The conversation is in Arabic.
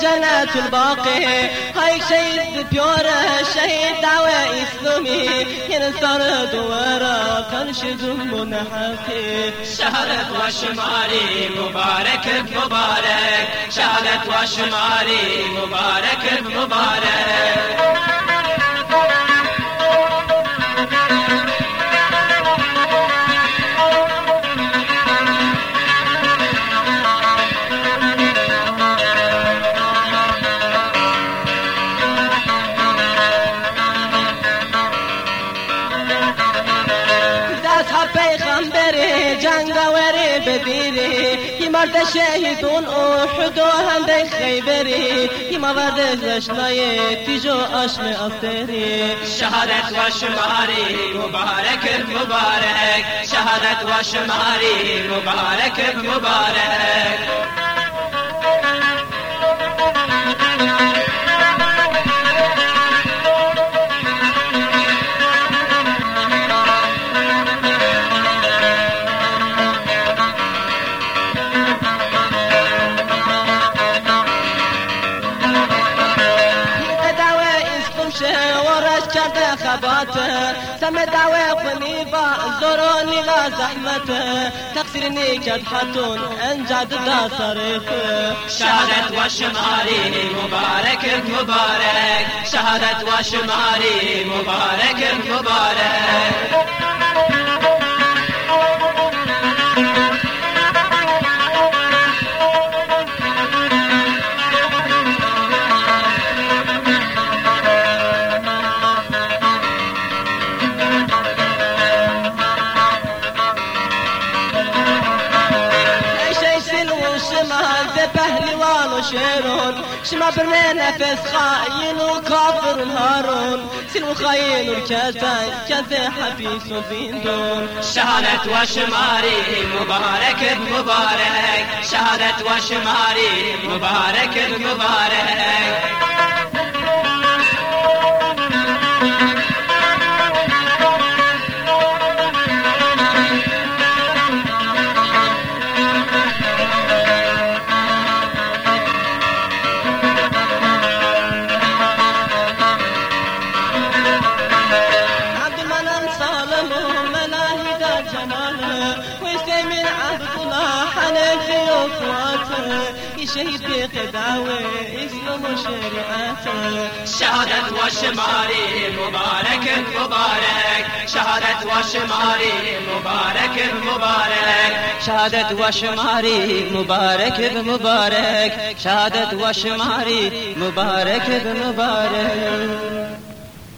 سنة الباقي. هاي شهيد بيورة شهيد دعوة إسلامي. ينصر دوارا كان شدوم حقي شهادة وشماري مبارك مبارك شهادة وشماري مبارك مبارك پیغمبری جنگاوری بدیری یه مرد شهیدون احد و هنده خیبری یه مورد زشنای تیجو آشم افتری. شهادت و شماری مبارک مبارک. شهادت و شماری مبارک مبارک. کرده خباته سم دعوة خنیفا زورونی لا زحمته تقصیر نیکت حتون انجاد دا صرفه شهادت و شماری مبارک مبارک شهادت و شماری مبارک پهلوان وشيرون شما برمي نفس خاين وكافر هارون. سلو خاين والكازان كذا حبيس وبيندون شهادة وشماري مبارك مبارك. شهادة وشماري مبارك مبارك. شهيد بقداوة إسلام وشريعته شهادة وشماري مبارك مبارك. شهادة وشماري مبارك مبارك. شهادة وشماري مبارك مبارك. شهادة وشماري مبارك مبارك.